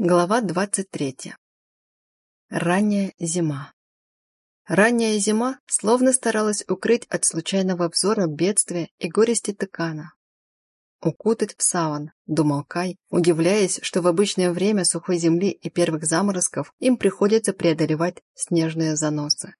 Глава 23. Ранняя зима. Ранняя зима словно старалась укрыть от случайного взора бедствия и горести тыкана. «Укутать в саван», — думал Кай, удивляясь, что в обычное время сухой земли и первых заморозков им приходится преодолевать снежные заносы.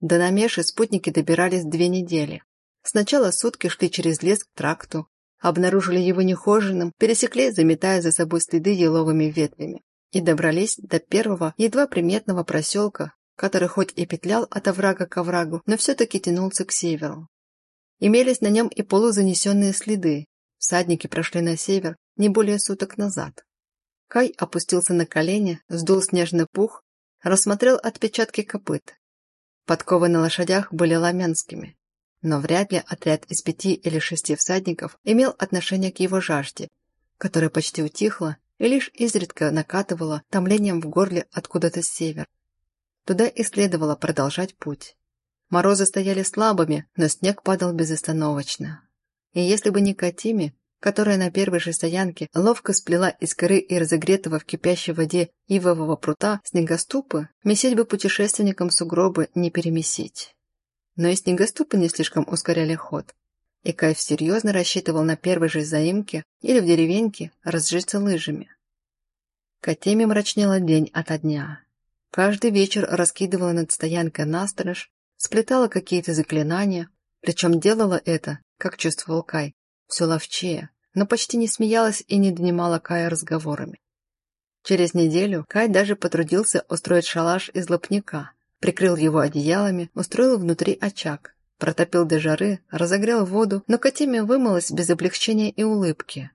До Намеши спутники добирались две недели. Сначала сутки шли через лес к тракту, обнаружили его нехоженным, пересекли, заметая за собой следы еловыми ветвями, и добрались до первого, едва приметного проселка, который хоть и петлял от оврага к оврагу, но все-таки тянулся к северу. Имелись на нем и полузанесенные следы. Всадники прошли на север не более суток назад. Кай опустился на колени, сдул снежный пух, рассмотрел отпечатки копыт. Подковы на лошадях были ламянскими, но вряд ли отряд из пяти или шести всадников имел отношение к его жажде, которая почти утихла и лишь изредка накатывала томлением в горле откуда-то с север. Туда и следовало продолжать путь. Морозы стояли слабыми, но снег падал безостановочно. И если бы не Катими, которая на первой же стоянке ловко сплела из коры и разогретого в кипящей воде ивового прута снегоступы, месить бы путешественникам сугробы не перемесить. Но и снегоступы не слишком ускоряли ход. И Кайф серьезно рассчитывал на первой же заимке или в деревеньке разжиться лыжами. Катеми мрачнела день ото дня. Каждый вечер раскидывала над стоянкой насторож, сплетала какие-то заклинания, причем делала это, как чувствовал Кай, все ловчее, но почти не смеялась и не донимала Кая разговорами. Через неделю Кай даже потрудился устроить шалаш из лопника, прикрыл его одеялами, устроил внутри очаг, протопил до жары, разогрел воду, но Катимия вымылась без облегчения и улыбки.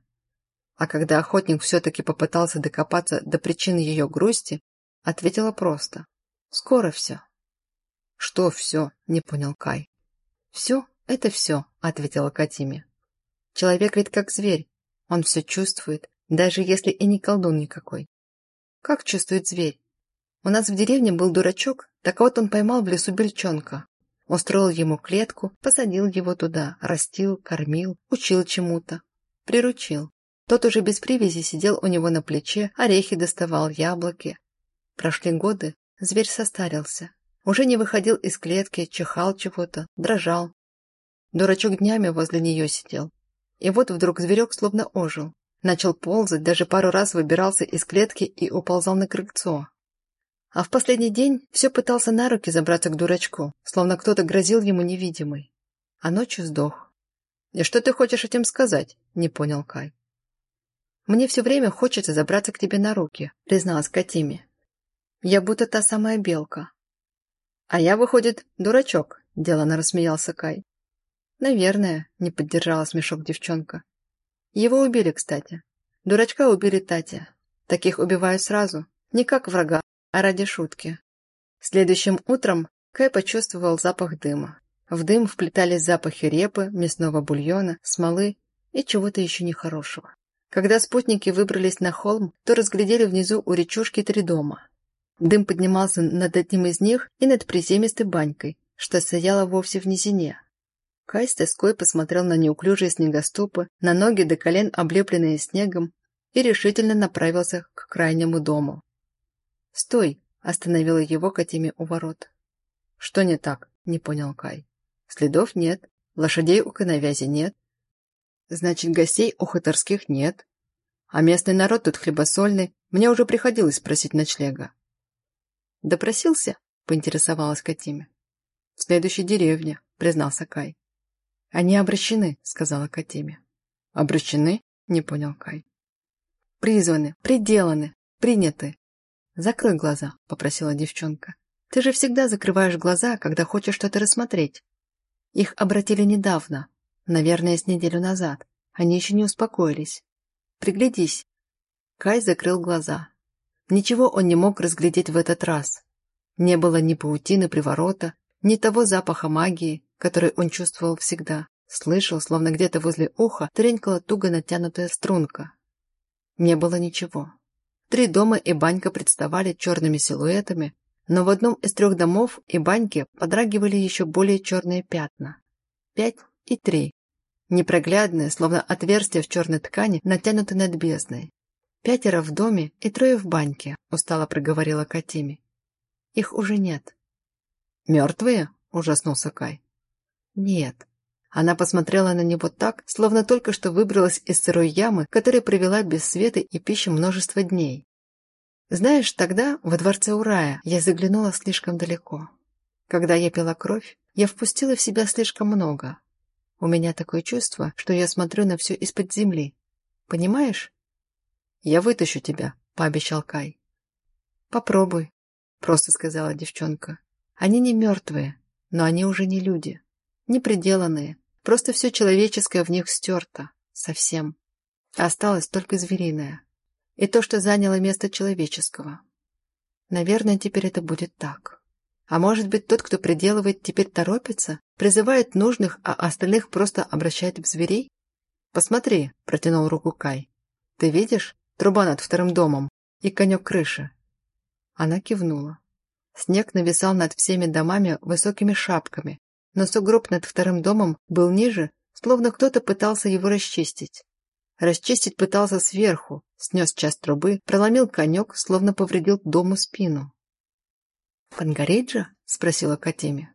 А когда охотник все-таки попытался докопаться до причины ее грусти, ответила просто «Скоро все». «Что все?» – не понял Кай. «Все – это все», – ответила Катиме. «Человек ведь как зверь, он все чувствует, даже если и не колдун никакой». «Как чувствует зверь?» У нас в деревне был дурачок, так вот он поймал в лесу бельчонка. Устроил ему клетку, посадил его туда, растил, кормил, учил чему-то. Приручил. Тот уже без привязи сидел у него на плече, орехи доставал, яблоки. Прошли годы, зверь состарился. Уже не выходил из клетки, чихал чего-то, дрожал. Дурачок днями возле нее сидел. И вот вдруг зверек словно ожил. Начал ползать, даже пару раз выбирался из клетки и уползал на крыльцо. А в последний день все пытался на руки забраться к дурачку, словно кто-то грозил ему невидимый. А ночью сдох. «И что ты хочешь этим сказать?» – не понял Кай. «Мне все время хочется забраться к тебе на руки», – призналась Катиме. «Я будто та самая белка». «А я, выходит, дурачок», – делано рассмеялся Кай. «Наверное», – не поддержала смешок девчонка. «Его убили, кстати. Дурачка убили Татя. Таких убивают сразу, не как врага, а ради шутки. Следующим утром Кай почувствовал запах дыма. В дым вплетались запахи репы, мясного бульона, смолы и чего-то еще нехорошего. Когда спутники выбрались на холм, то разглядели внизу у речушки три дома. Дым поднимался над одним из них и над приземистой банькой, что стояла вовсе в низине. Кай с тоской посмотрел на неуклюжие снегоступы, на ноги до колен, облепленные снегом, и решительно направился к крайнему дому. «Стой!» – остановила его Катиме у ворот. «Что не так?» – не понял Кай. «Следов нет, лошадей у коновязи нет. Значит, гостей у хуторских нет. А местный народ тут хлебосольный, мне уже приходилось просить ночлега». «Допросился?» – поинтересовалась Катиме. «В следующей деревне», – признался Кай. «Они обращены», – сказала Катиме. «Обращены?» – не понял Кай. «Призваны, приделаны, приняты», «Закрой глаза», — попросила девчонка. «Ты же всегда закрываешь глаза, когда хочешь что-то рассмотреть. Их обратили недавно, наверное, с неделю назад. Они еще не успокоились. Приглядись». Кай закрыл глаза. Ничего он не мог разглядеть в этот раз. Не было ни паутины приворота, ни того запаха магии, который он чувствовал всегда. Слышал, словно где-то возле уха тренькала туго натянутая струнка. Не было ничего. Три дома и банька представали черными силуэтами, но в одном из трех домов и баньки подрагивали еще более черные пятна. Пять и три. Непроглядные, словно отверстия в черной ткани, натянуты над бездной. Пятеро в доме и трое в баньке, устало проговорила Катиме. Их уже нет. Мертвые? Ужаснулся Кай. Нет. Она посмотрела на него так, словно только что выбралась из сырой ямы, которая провела без света и пищи множество дней. Знаешь, тогда, во дворце Урая, я заглянула слишком далеко. Когда я пила кровь, я впустила в себя слишком много. У меня такое чувство, что я смотрю на все из-под земли. Понимаешь? Я вытащу тебя, пообещал Кай. Попробуй, просто сказала девчонка. Они не мертвые, но они уже не люди. Не приделанные. Просто все человеческое в них стерто. Совсем. Осталось только звериное. И то, что заняло место человеческого. Наверное, теперь это будет так. А может быть, тот, кто приделывает, теперь торопится, призывает нужных, а остальных просто обращает в зверей? «Посмотри», — протянул руку Кай. «Ты видишь? Труба над вторым домом и конек крыши». Она кивнула. Снег нависал над всеми домами высокими шапками, но сугроб над вторым домом был ниже, словно кто-то пытался его расчистить. Расчистить пытался сверху, снес часть трубы, проломил конек, словно повредил дому спину. «Пангариджа?» — спросила Катеми.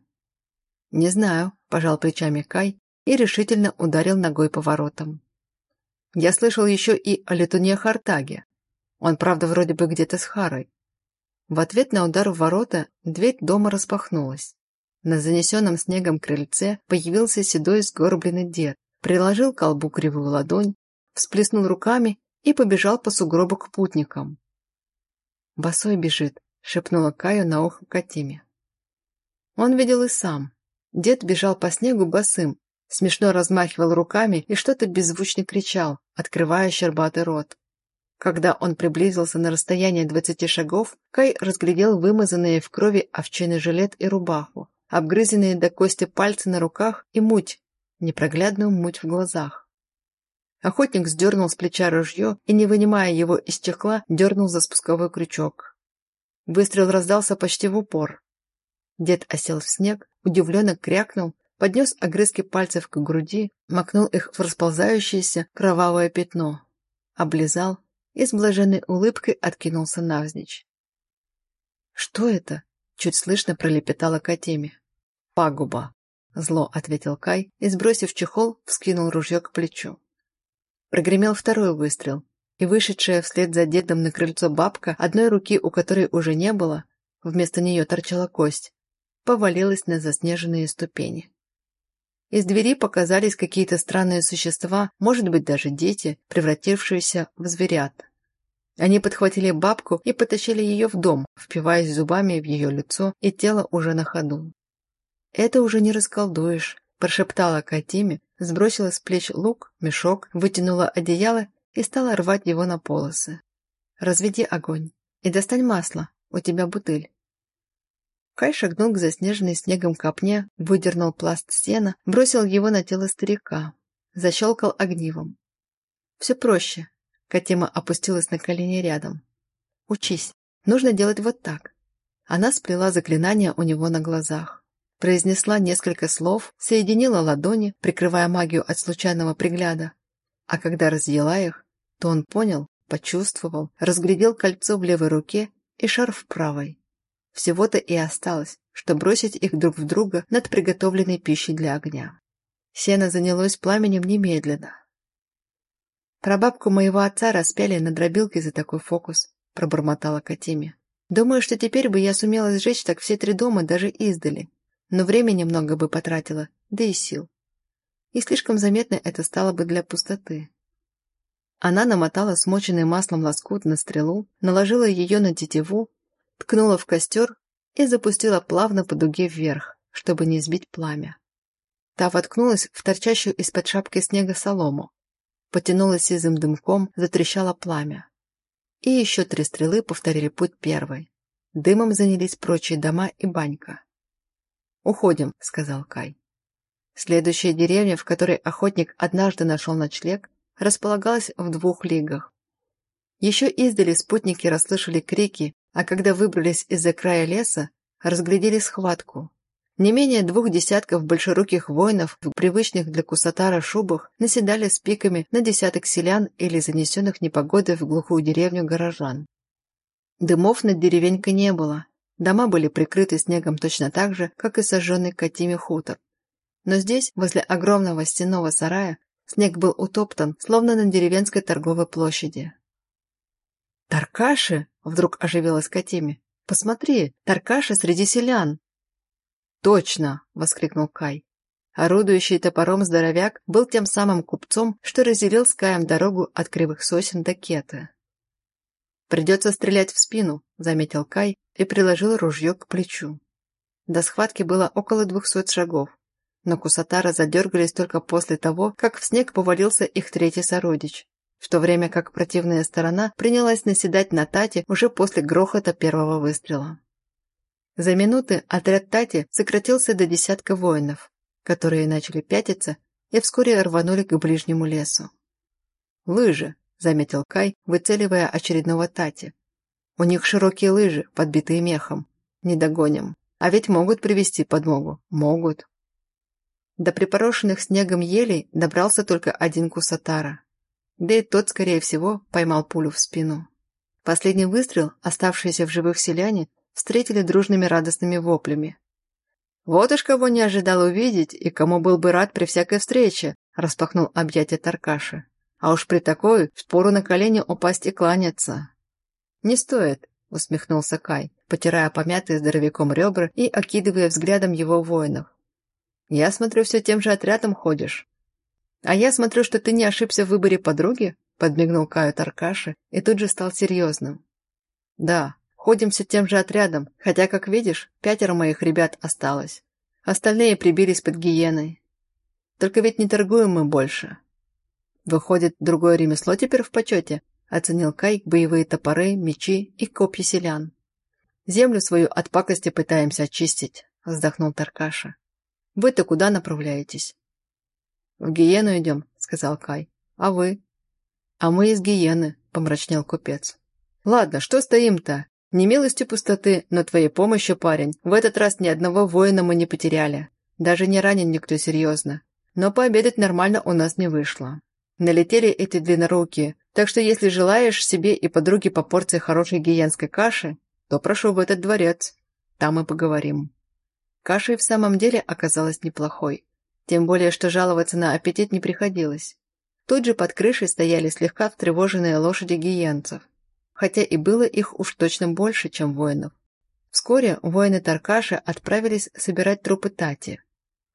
«Не знаю», — пожал плечами Кай и решительно ударил ногой по воротам. «Я слышал еще и о летуне Хартаге. Он, правда, вроде бы где-то с Харой». В ответ на удар в ворота дверь дома распахнулась. На занесенном снегом крыльце появился седой сгорбленный дед, приложил к колбу кривую ладонь, всплеснул руками и побежал по сугробу к путникам. «Босой бежит», шепнула Каю на ухо Катиме. Он видел и сам. Дед бежал по снегу босым, смешно размахивал руками и что-то беззвучно кричал, открывая щербатый рот. Когда он приблизился на расстояние двадцати шагов, Кай разглядел вымазанные в крови овчиный жилет и рубаху, обгрызенные до кости пальцы на руках и муть, непроглядную муть в глазах. Охотник сдернул с плеча ружье и, не вынимая его из чехла, дернул за спусковой крючок. Выстрел раздался почти в упор. Дед осел в снег, удивленно крякнул, поднес огрызки пальцев к груди, макнул их в расползающееся кровавое пятно, облизал и с блаженной улыбкой откинулся навзничь. «Что это?» — чуть слышно пролепетала Катеми. «Пагуба», — зло ответил Кай и, сбросив чехол, вскинул ружье к плечу. Прогремел второй выстрел, и вышедшая вслед за дедом на крыльцо бабка, одной руки у которой уже не было, вместо нее торчала кость, повалилась на заснеженные ступени. Из двери показались какие-то странные существа, может быть, даже дети, превратившиеся в зверят. Они подхватили бабку и потащили ее в дом, впиваясь зубами в ее лицо и тело уже на ходу. «Это уже не расколдуешь», – прошептала Катиме, сбросила с плеч лук, мешок, вытянула одеяло и стала рвать его на полосы. «Разведи огонь и достань масло, у тебя бутыль». Кай шагнул к заснеженной снегом копне, выдернул пласт сена, бросил его на тело старика, защелкал огнивом. «Все проще». Катима опустилась на колени рядом. «Учись. Нужно делать вот так». Она сплела заклинание у него на глазах. Произнесла несколько слов, соединила ладони, прикрывая магию от случайного пригляда. А когда разъела их, то он понял, почувствовал, разглядел кольцо в левой руке и шар в правой. Всего-то и осталось, что бросить их друг в друга над приготовленной пищей для огня. Сено занялось пламенем немедленно. «Прабабку моего отца распяли на дробилке за такой фокус», – пробормотала Катиме. «Думаю, что теперь бы я сумела сжечь так все три дома даже издали, но времени много бы потратила, да и сил. И слишком заметно это стало бы для пустоты. Она намотала смоченный маслом лоскут на стрелу, наложила ее на тетиву, ткнула в костер и запустила плавно по дуге вверх, чтобы не сбить пламя. Та воткнулась в торчащую из-под шапки снега солому, потянулась сизым дымком, затрещало пламя. И еще три стрелы повторили путь первой. Дымом занялись прочие дома и банька. «Уходим», — сказал Кай. Следующая деревня, в которой охотник однажды нашел ночлег, располагалась в двух лигах. Еще издали спутники расслышали крики, а когда выбрались из-за края леса, разглядели схватку. Не менее двух десятков большеруких воинов в привычных для Кусатара шубах наседали с пиками на десяток селян или занесенных непогодой в глухую деревню горожан. Дымов над деревенькой не было. Дома были прикрыты снегом точно так же, как и сожженный Катими хутор. Но здесь, возле огромного стенного сарая, снег был утоптан, словно на деревенской торговой площади. «Таркаши!» — вдруг оживилась Катими. «Посмотри, Таркаши среди селян!» «Точно!» — воскликнул Кай. Орудующий топором здоровяк был тем самым купцом, что разделил с Каем дорогу от кривых сосен до кеты. «Придется стрелять в спину», — заметил Кай и приложил ружье к плечу. До схватки было около двухсот шагов, но Кусатара задергались только после того, как в снег повалился их третий сородич, в то время как противная сторона принялась наседать на Тати уже после грохота первого выстрела. За минуты отряд Тати сократился до десятка воинов, которые начали пятиться и вскоре рванули к ближнему лесу. «Лыжи», — заметил Кай, выцеливая очередного Тати. «У них широкие лыжи, подбитые мехом. Не догоним. А ведь могут привести подмогу. Могут». До припорошенных снегом елей добрался только один Кусатара. Да и тот, скорее всего, поймал пулю в спину. Последний выстрел, оставшиеся в живых селяне, встретили дружными радостными воплями. «Вот уж кого не ожидал увидеть и кому был бы рад при всякой встрече!» распахнул объятия Таркаши. «А уж при такой впору на колени упасть и кланяться!» «Не стоит!» — усмехнулся Кай, потирая помятые здоровяком ребра и окидывая взглядом его воинов. «Я смотрю, все тем же отрядом ходишь». «А я смотрю, что ты не ошибся в выборе подруги?» — подмигнул Каю Таркаши и тут же стал серьезным. «Да, Ходим все тем же отрядом, хотя, как видишь, пятеро моих ребят осталось. Остальные прибились под гиеной. Только ведь не торгуем мы больше. Выходит, другое ремесло теперь в почете, оценил Кай боевые топоры, мечи и копья селян. Землю свою от пакости пытаемся очистить, вздохнул Таркаша. Вы-то куда направляетесь? В гиену идем, сказал Кай. А вы? А мы из гиены, помрачнел купец. Ладно, что стоим-то? Не милости пустоты, но твоей помощи, парень. В этот раз ни одного воина мы не потеряли. Даже не ранен никто серьезно. Но пообедать нормально у нас не вышло. Налетели эти длиннорукие, так что если желаешь себе и подруге по порции хорошей гиенской каши, то прошу в этот дворец. Там и поговорим. Каша и в самом деле оказалась неплохой. Тем более, что жаловаться на аппетит не приходилось. Тут же под крышей стояли слегка встревоженные лошади гиенцев хотя и было их уж точно больше, чем воинов. Вскоре воины Таркаша отправились собирать трупы Тати,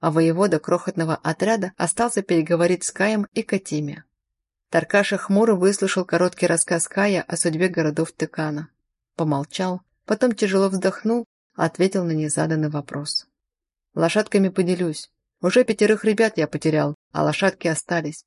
а воевода крохотного отряда остался переговорить с Каем и Катиме. Таркаша хмуро выслушал короткий рассказ Кая о судьбе городов Тыкана. Помолчал, потом тяжело вздохнул, ответил на незаданный вопрос. «Лошадками поделюсь. Уже пятерых ребят я потерял, а лошадки остались.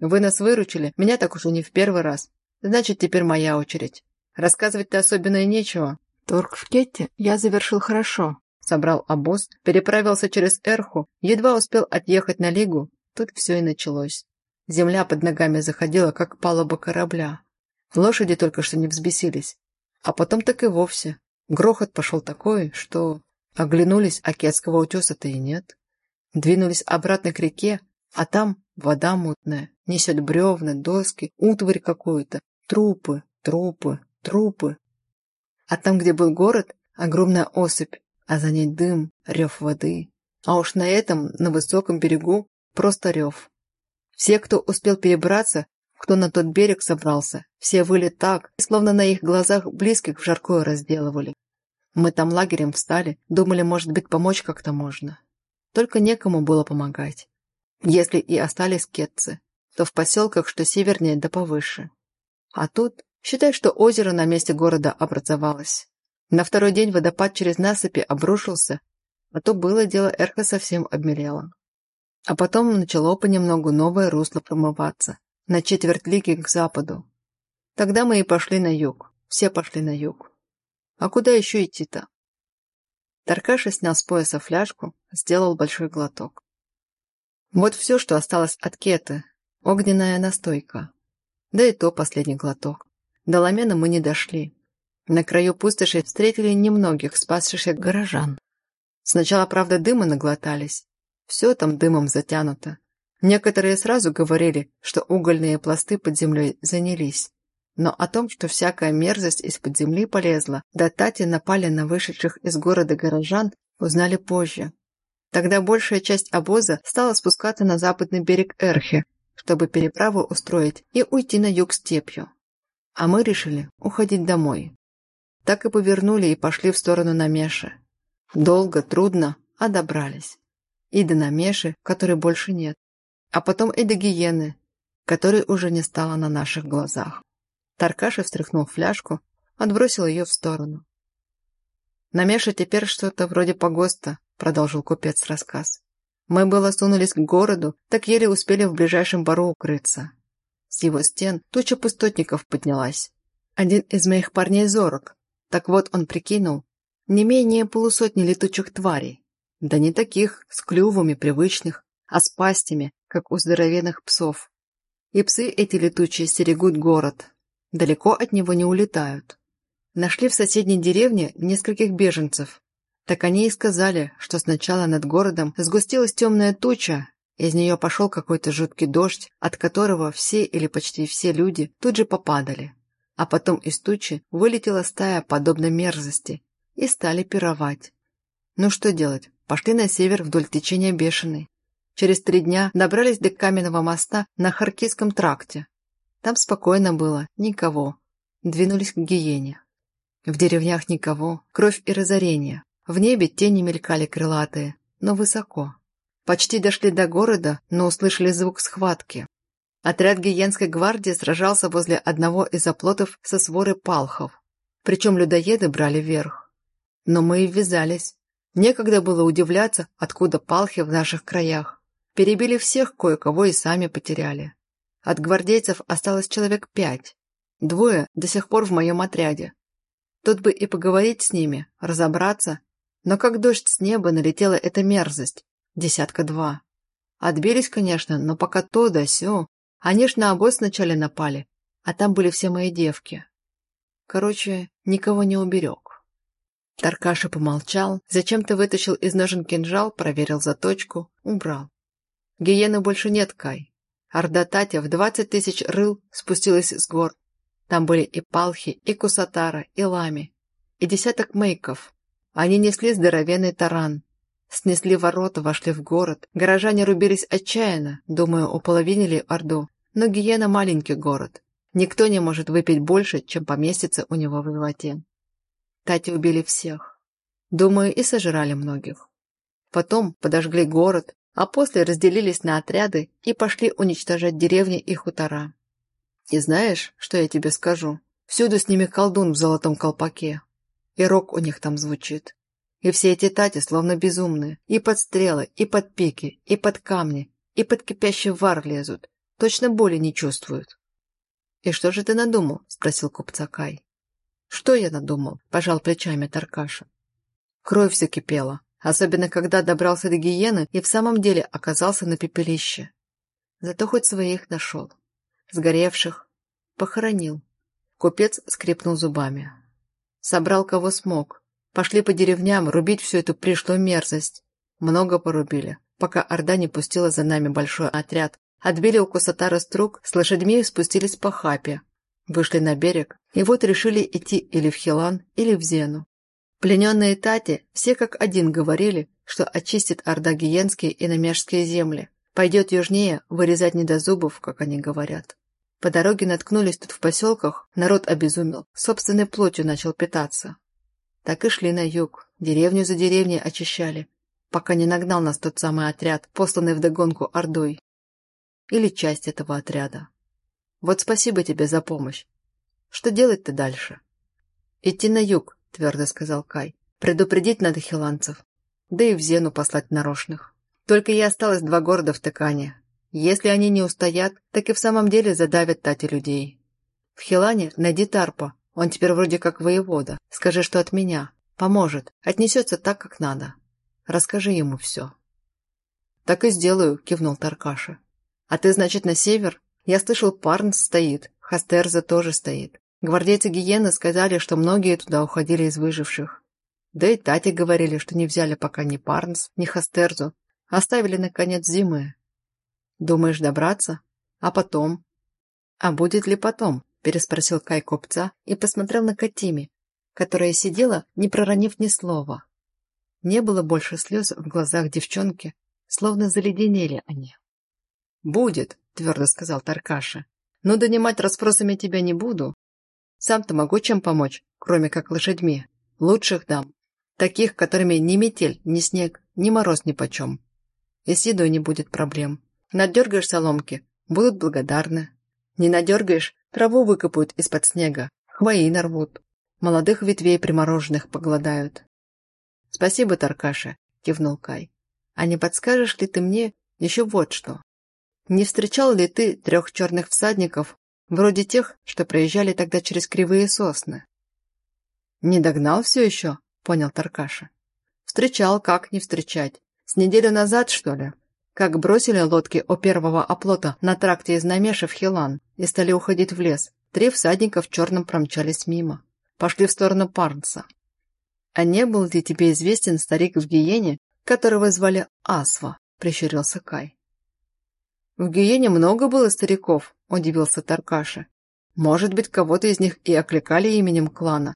Вы нас выручили, меня так уж и не в первый раз. Значит, теперь моя очередь. Рассказывать-то особенно и нечего. Торг в Кетте я завершил хорошо. Собрал обоз, переправился через Эрху, едва успел отъехать на Лигу. Тут все и началось. Земля под ногами заходила, как палуба корабля. Лошади только что не взбесились. А потом так и вовсе. Грохот пошел такой, что... Оглянулись, а Кетского утеса-то и нет. Двинулись обратно к реке, а там вода мутная, несет бревна, доски, утварь какую-то, Трупы, трупы, трупы. А там, где был город, огромная осыпь, а за ней дым, рев воды. А уж на этом, на высоком берегу, просто рев. Все, кто успел перебраться, кто на тот берег собрался, все выли так, словно на их глазах близких в жаркое разделывали. Мы там лагерем встали, думали, может быть, помочь как-то можно. Только некому было помогать. Если и остались кетцы, то в поселках, что севернее да повыше. А тут, считай, что озеро на месте города образовалось. На второй день водопад через насыпи обрушился, а то было дело, Эрха совсем обмелела. А потом начало понемногу новое русло промываться, на четверть лиги к западу. Тогда мы и пошли на юг, все пошли на юг. А куда еще идти-то? Таркаша снял с пояса фляжку, сделал большой глоток. Вот все, что осталось от кеты, огненная настойка. Да и то последний глоток. До Ламена мы не дошли. На краю пустоши встретили немногих спасшихся горожан. Сначала, правда, дыма наглотались. Все там дымом затянуто. Некоторые сразу говорили, что угольные пласты под землей занялись. Но о том, что всякая мерзость из-под земли полезла, да тати напали на вышедших из города горожан, узнали позже. Тогда большая часть обоза стала спускаться на западный берег Эрхи, чтобы переправу устроить и уйти на юг степью. А мы решили уходить домой. Так и повернули и пошли в сторону Намеши. Долго, трудно, а добрались. И до Намеши, которой больше нет. А потом и до Гиены, которой уже не стало на наших глазах. Таркаша встряхнул фляжку, отбросил ее в сторону. «Намеша теперь что-то вроде погоста», — продолжил купец рассказ. «Мы было сунулись к городу, так еле успели в ближайшем бару укрыться. С его стен туча пустотников поднялась. Один из моих парней зорок. Так вот он прикинул, не менее полусотни летучих тварей. Да не таких, с клювами привычных, а с пастями, как у здоровенных псов. И псы эти летучие стерегут город. Далеко от него не улетают. Нашли в соседней деревне нескольких беженцев. Так они и сказали, что сначала над городом сгустилась темная туча, из нее пошел какой-то жуткий дождь, от которого все или почти все люди тут же попадали. А потом из тучи вылетела стая подобной мерзости и стали пировать. Ну что делать, пошли на север вдоль течения Бешеной. Через три дня добрались до каменного моста на Харкийском тракте. Там спокойно было, никого. Двинулись к Гиене. В деревнях никого, кровь и разорение. В небе тени мелькали крылатые, но высоко. Почти дошли до города, но услышали звук схватки. Отряд Гиенской гвардии сражался возле одного из оплотов со своры палхов. Причем людоеды брали верх. Но мы и ввязались. Некогда было удивляться, откуда палхи в наших краях. Перебили всех кое-кого и сами потеряли. От гвардейцев осталось человек пять. Двое до сих пор в моем отряде. Тут бы и поговорить с ними, разобраться. Но как дождь с неба налетела эта мерзость. Десятка два. Отбились, конечно, но пока то да сё. Они ж на обоз вначале напали, а там были все мои девки. Короче, никого не уберег. Таркаша помолчал, зачем-то вытащил из ножен кинжал, проверил заточку, убрал. Гиены больше нет, Кай. Орда Татя в двадцать тысяч рыл спустилась с гор. Там были и палхи, и кусатара, и лами, и десяток мейков. Они несли здоровенный таран. Снесли ворота, вошли в город. Горожане рубились отчаянно, думаю, уполовинили Орду. Но Гиена – маленький город. Никто не может выпить больше, чем поместится у него в животе. Тати убили всех. Думаю, и сожрали многих. Потом подожгли город, а после разделились на отряды и пошли уничтожать деревни и хутора. И знаешь, что я тебе скажу? Всюду с ними колдун в золотом колпаке. И рок у них там звучит. И все эти тати словно безумные. И под стрелы, и под пики, и под камни, и под кипящий вар лезут. Точно боли не чувствуют. «И что же ты надумал?» – спросил купца Кай. «Что я надумал?» – пожал плечами Таркаша. Кровь закипела, особенно когда добрался до гиены и в самом деле оказался на пепелище. Зато хоть своих нашел. Сгоревших. Похоронил. Купец скрипнул зубами. Собрал кого смог. Пошли по деревням рубить всю эту пришлую мерзость. Много порубили, пока Орда не пустила за нами большой отряд. Отбили у Кусатара струк, с лошадьми спустились по хапе. Вышли на берег, и вот решили идти или в Хилан, или в Зену. Плененные Тати все как один говорили, что очистит Орда Гиенские и Намежские земли. Пойдет южнее вырезать не до зубов, как они говорят. По дороге наткнулись тут в поселках, народ обезумел, собственной плотью начал питаться. Так и шли на юг, деревню за деревней очищали, пока не нагнал нас тот самый отряд, посланный вдогонку Ордой. Или часть этого отряда. Вот спасибо тебе за помощь. Что делать-то дальше? Идти на юг, твердо сказал Кай. Предупредить надо хиланцев. Да и в Зену послать нарочных. Только и осталось два города в Тыкане, если они не устоят, так и в самом деле задавят тати людей. В Хилане найди Тарпа, он теперь вроде как воевода. Скажи, что от меня. Поможет, отнесется так, как надо. Расскажи ему все. Так и сделаю, кивнул Таркаша. А ты, значит, на север? Я слышал, Парнс стоит, Хастерза тоже стоит. Гвардейцы Гиены сказали, что многие туда уходили из выживших. Да и Тати говорили, что не взяли пока ни Парнс, ни Хастерзу. Оставили на конец зимы. Думаешь добраться? А потом? А будет ли потом? Переспросил Кай купца и посмотрел на Катими, которая сидела, не проронив ни слова. Не было больше слез в глазах девчонки, словно заледенели они. «Будет», — твердо сказал Таркаша. «Но донимать расспросами тебя не буду. Сам-то могу чем помочь, кроме как лошадьми. Лучших дам. Таких, которыми ни метель, ни снег, ни мороз ни почем. И с едой не будет проблем. Надергаешь соломки, будут благодарны. Не надергаешь, траву выкопают из-под снега, хвои нарвут. Молодых ветвей примороженных погладают. «Спасибо, Таркаша», — кивнул Кай. «А не подскажешь ли ты мне еще вот что? Не встречал ли ты трех черных всадников, вроде тех, что проезжали тогда через кривые сосны?» «Не догнал все еще?» — понял Таркаша. «Встречал, как не встречать. С неделю назад, что ли? Как бросили лодки у первого оплота на тракте из Намеша в Хилан и стали уходить в лес. Три всадника в черном промчались мимо. Пошли в сторону Парнса. А не был ли тебе известен старик в Гиене, которого звали Асва?» — прищурился Кай. «В Гиене много было стариков», — удивился Таркаша. «Может быть, кого-то из них и окликали именем клана,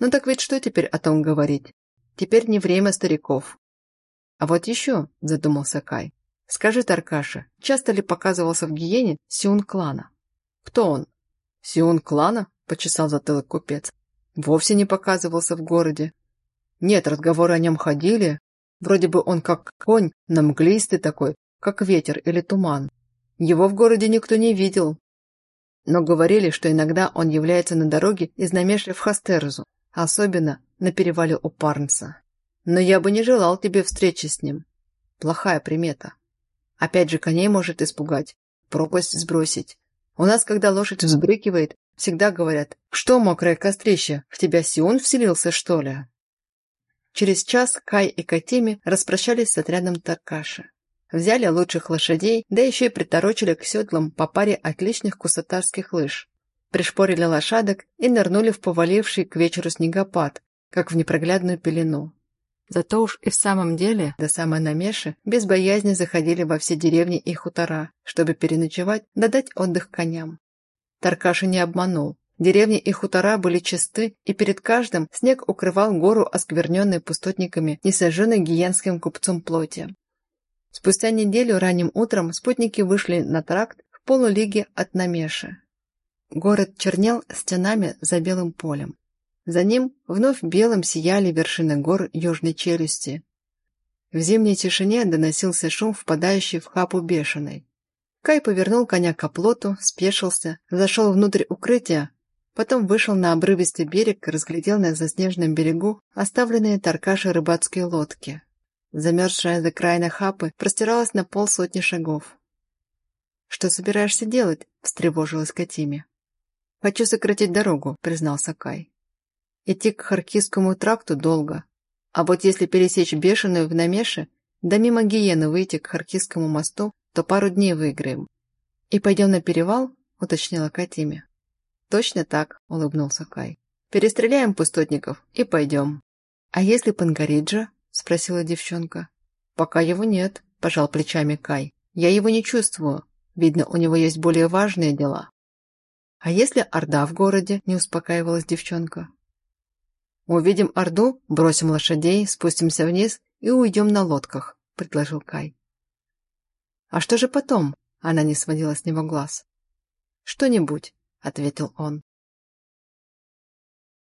ну так ведь что теперь о том говорить? Теперь не время стариков. А вот еще, задумался Кай. Скажи, Таркаша, часто ли показывался в Гиене Сиун клана? Кто он? Сиун клана? Почесал затылок купец. Вовсе не показывался в городе. Нет, разговоры о нем ходили. Вроде бы он как конь, намглистый такой, как ветер или туман. Его в городе никто не видел. Но говорили, что иногда он является на дороге из Намешля в Хастерзу. Особенно на перевале у Парнса. Но я бы не желал тебе встречи с ним. Плохая примета. Опять же, коней может испугать, пропасть сбросить. У нас, когда лошадь взбрыкивает, всегда говорят, что мокрое кострище, в тебя Сион вселился, что ли? Через час Кай и Катими распрощались с отрядом Таркаши. Взяли лучших лошадей, да еще и приторочили к седлам по паре отличных кусатарских лыж пришпорили лошадок и нырнули в поваливший к вечеру снегопад, как в непроглядную пелену. Зато уж и в самом деле, до самой намеши, без боязни заходили во все деревни и хутора, чтобы переночевать да дать отдых коням. Таркаша не обманул. Деревни и хутора были чисты, и перед каждым снег укрывал гору, оскверненной пустотниками, не сожженной гиенским купцом плоти. Спустя неделю ранним утром спутники вышли на тракт в полулиге от Намеши. Город чернел стенами за белым полем. За ним вновь белым сияли вершины гор южной челюсти. В зимней тишине доносился шум, впадающий в хапу бешеной. Кай повернул коня к оплоту, спешился, зашел внутрь укрытия, потом вышел на обрывистый берег и разглядел на заснеженном берегу оставленные Таркаши рыбацкие лодки. Замерзшая за крайна хапы простиралась на полсотни шагов. «Что собираешься делать?» – встревожилась Катиме. «Хочу сократить дорогу», — признался Кай. «Идти к Харкисскому тракту долго. А вот если пересечь Бешеную в Намеше, да мимо Гиены выйти к Харкисскому мосту, то пару дней выиграем. И пойдем на перевал?» — уточнила Катиме. «Точно так», — улыбнулся Кай. «Перестреляем пустотников и пойдем». «А если Пангариджа?» — спросила девчонка. «Пока его нет», — пожал плечами Кай. «Я его не чувствую. Видно, у него есть более важные дела». «А если Орда в городе?» – не успокаивалась девчонка. «Увидим Орду, бросим лошадей, спустимся вниз и уйдем на лодках», – предложил Кай. «А что же потом?» – она не сводила с него глаз. «Что-нибудь», – ответил он.